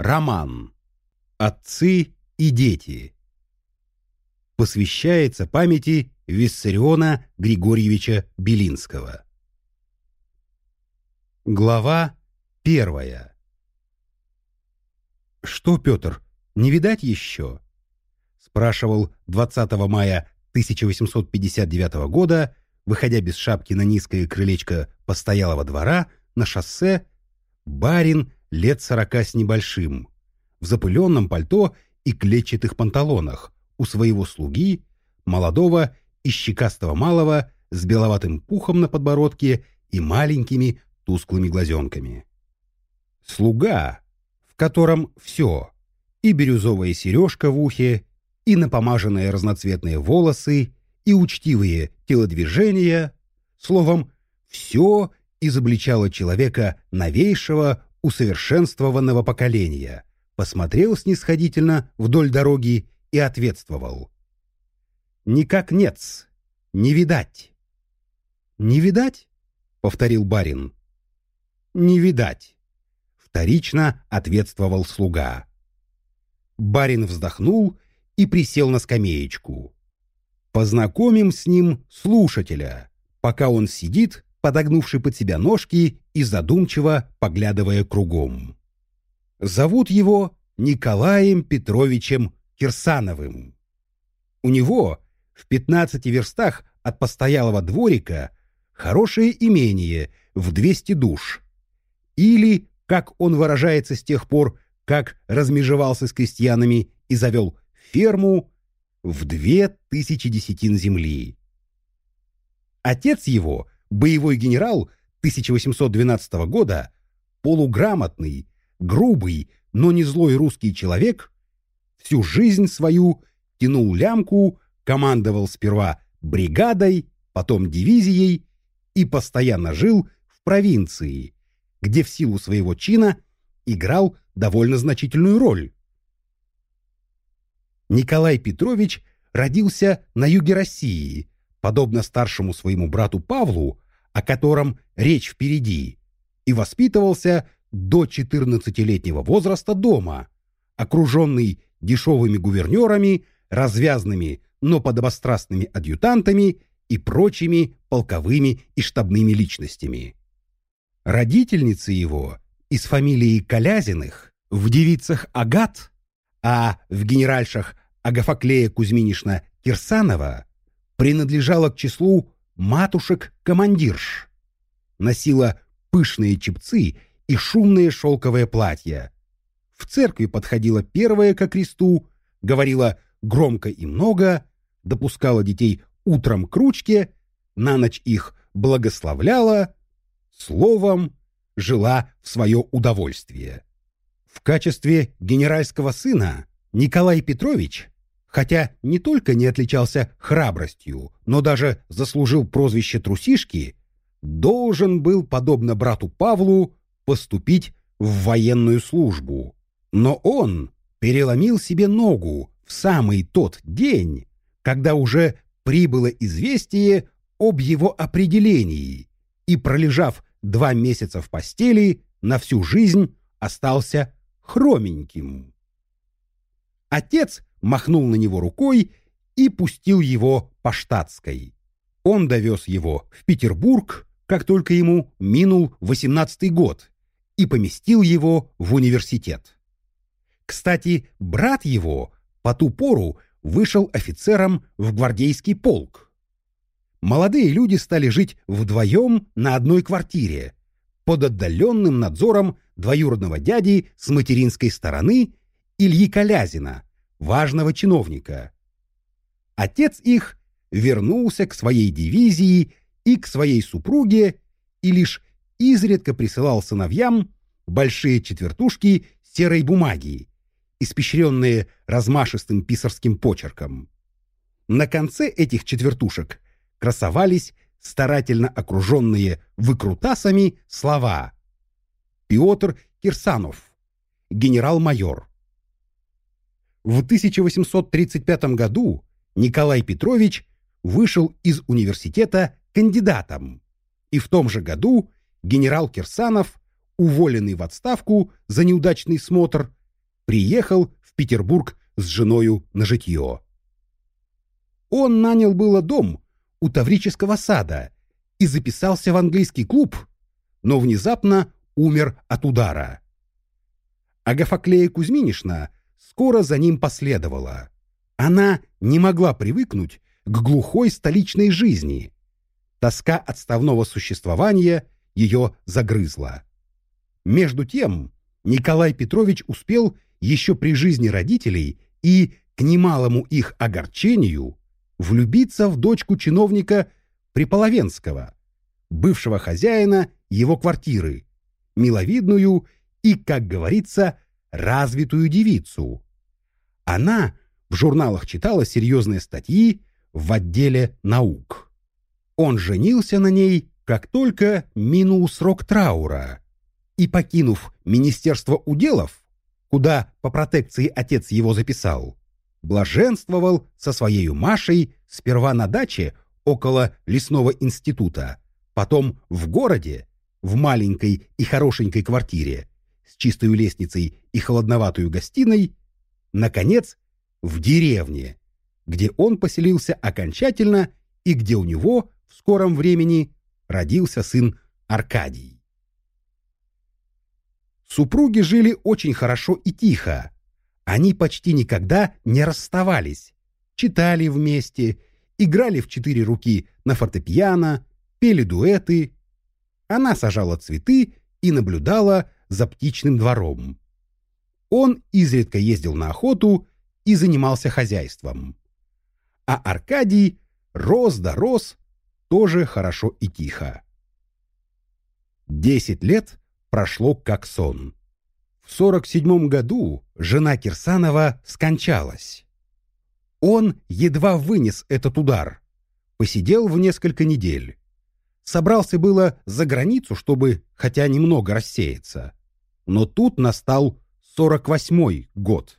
Роман. Отцы и дети. Посвящается памяти Виссариона Григорьевича Белинского. Глава первая. «Что, Петр, не видать еще?» спрашивал 20 мая 1859 года, выходя без шапки на низкое крылечко постоялого двора на шоссе, барин лет сорока с небольшим, в запыленном пальто и клетчатых панталонах, у своего слуги, молодого и щекастого малого с беловатым пухом на подбородке и маленькими тусклыми глазенками. Слуга, в котором все, и бирюзовая сережка в ухе, и напомаженные разноцветные волосы, и учтивые телодвижения, словом, все изобличало человека новейшего, усовершенствованного поколения, посмотрел снисходительно вдоль дороги и ответствовал. «Никак нет, не видать». «Не видать?» — повторил барин. «Не видать», — вторично ответствовал слуга. Барин вздохнул и присел на скамеечку. Познакомим с ним слушателя, пока он сидит, подогнувший под себя ножки и задумчиво поглядывая кругом. Зовут его Николаем Петровичем Кирсановым. У него в 15 верстах от постоялого дворика хорошее имение в 200 душ. Или, как он выражается с тех пор, как размежевался с крестьянами и завел ферму в две тысячи десятин земли. Отец его, боевой генерал 1812 года, полуграмотный, грубый, но не злой русский человек, всю жизнь свою тянул лямку, командовал сперва бригадой, потом дивизией и постоянно жил в провинции, где в силу своего чина играл довольно значительную роль. Николай Петрович родился на юге России, подобно старшему своему брату Павлу, о котором речь впереди, и воспитывался до 14-летнего возраста дома, окруженный дешевыми гувернерами, развязными, но подобострастными адъютантами и прочими полковыми и штабными личностями. Родительницы его из фамилии Колязиных в девицах Агат, а в генеральшах Агафаклея Кузьминишна Кирсанова принадлежала к числу матушек-командирш. Носила пышные чепцы и шумные шелковые платья. В церкви подходила первая ко кресту, говорила громко и много, допускала детей утром к ручке, на ночь их благословляла, словом, жила в свое удовольствие. В качестве генеральского сына Николай Петрович, хотя не только не отличался храбростью, но даже заслужил прозвище трусишки, должен был, подобно брату Павлу, поступить в военную службу. Но он переломил себе ногу в самый тот день, когда уже прибыло известие об его определении, и, пролежав два месяца в постели, на всю жизнь остался хроменьким. Отец махнул на него рукой и пустил его по штатской. Он довез его в Петербург, как только ему минул восемнадцатый год, и поместил его в университет. Кстати, брат его по ту пору вышел офицером в гвардейский полк. Молодые люди стали жить вдвоем на одной квартире, под отдаленным надзором двоюродного дяди с материнской стороны Ильи Колязина, важного чиновника. Отец их вернулся к своей дивизии и к своей супруге и лишь изредка присылал сыновьям большие четвертушки серой бумаги, испещренные размашистым писарским почерком. На конце этих четвертушек красовались старательно окруженные выкрутасами слова «Петр Кирсанов, генерал-майор». В 1835 году Николай Петрович вышел из университета кандидатом, и в том же году генерал Кирсанов, уволенный в отставку за неудачный смотр, приехал в Петербург с женою на житье. Он нанял было дом у Таврического сада и записался в английский клуб, но внезапно умер от удара. Агафаклея Кузьминишна скоро за ним последовала. Она не могла привыкнуть к глухой столичной жизни. Тоска отставного существования ее загрызла. Между тем Николай Петрович успел еще при жизни родителей и, к немалому их огорчению, влюбиться в дочку чиновника Приполовенского, бывшего хозяина его квартиры, миловидную и, как говорится, развитую девицу. Она в журналах читала серьезные статьи в отделе наук. Он женился на ней, как только минул срок траура, и, покинув Министерство уделов, куда по протекции отец его записал, блаженствовал со своей Машей сперва на даче около лесного института, потом в городе, в маленькой и хорошенькой квартире, с чистой лестницей и холодноватой гостиной, наконец, в деревне, где он поселился окончательно и где у него в скором времени родился сын Аркадий. Супруги жили очень хорошо и тихо. Они почти никогда не расставались, читали вместе, играли в четыре руки на фортепиано, пели дуэты. Она сажала цветы и наблюдала за птичным двором. Он изредка ездил на охоту и занимался хозяйством. А Аркадий рос да рос, тоже хорошо и тихо. Десять лет прошло как сон. В сорок седьмом году жена Кирсанова скончалась. Он едва вынес этот удар, посидел в несколько недель. Собрался было за границу, чтобы хотя немного рассеяться. Но тут настал сорок восьмой год.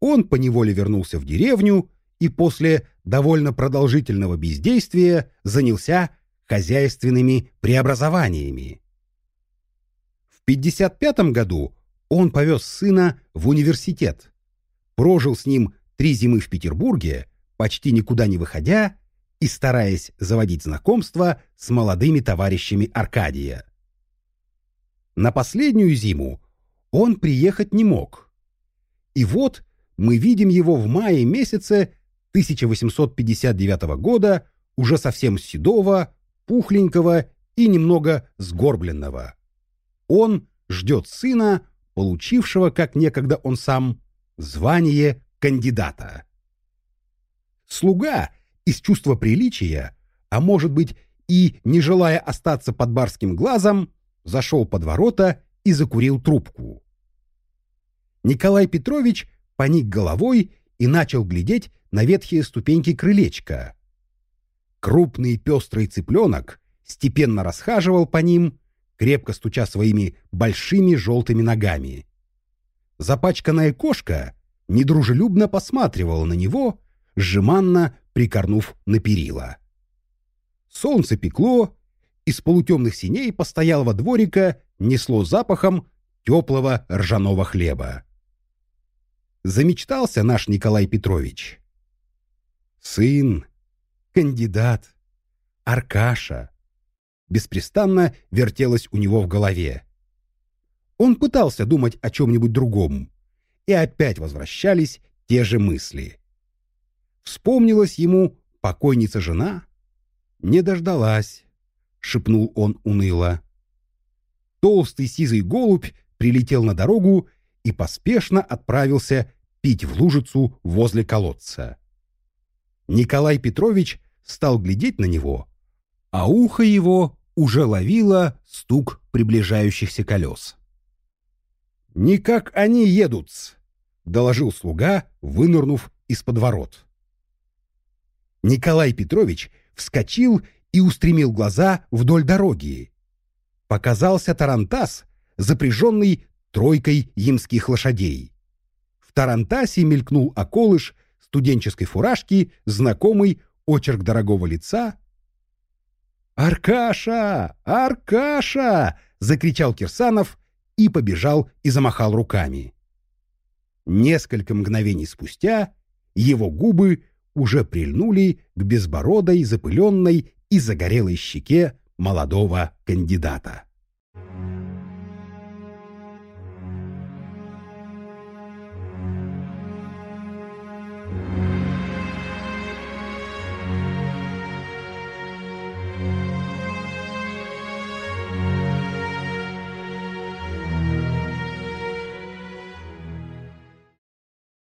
Он поневоле вернулся в деревню и после довольно продолжительного бездействия занялся хозяйственными преобразованиями. В 55 году он повез сына в университет, прожил с ним три зимы в Петербурге, почти никуда не выходя и стараясь заводить знакомства с молодыми товарищами Аркадия. На последнюю зиму он приехать не мог. И вот мы видим его в мае месяце 1859 года уже совсем седого, пухленького и немного сгорбленного. Он ждет сына, получившего, как некогда он сам, звание кандидата. Слуга из чувства приличия, а может быть и не желая остаться под барским глазом, зашел под ворота и закурил трубку. Николай Петрович поник головой и начал глядеть на ветхие ступеньки крылечка. Крупный пестрый цыпленок степенно расхаживал по ним, крепко стуча своими большими желтыми ногами. Запачканная кошка недружелюбно посматривала на него, сжиманно прикорнув на перила. Солнце пекло, из полутемных синей постоялого дворика несло запахом теплого ржаного хлеба. Замечтался наш Николай Петрович. Сын, кандидат, Аркаша. Беспрестанно вертелось у него в голове. Он пытался думать о чем-нибудь другом, и опять возвращались те же мысли. Вспомнилась ему покойница жена? Не дождалась. — шепнул он уныло. Толстый сизый голубь прилетел на дорогу и поспешно отправился пить в лужицу возле колодца. Николай Петрович стал глядеть на него, а ухо его уже ловило стук приближающихся колес. «Никак они едут!» — доложил слуга, вынырнув из-под ворот. Николай Петрович вскочил и устремил глаза вдоль дороги. Показался тарантас, запряженный тройкой ямских лошадей. В тарантасе мелькнул околыш студенческой фуражки, знакомый очерк дорогого лица. «Аркаша! Аркаша!» — закричал Кирсанов и побежал и замахал руками. Несколько мгновений спустя его губы уже прильнули к безбородой, запыленной и загорелой щеке молодого кандидата.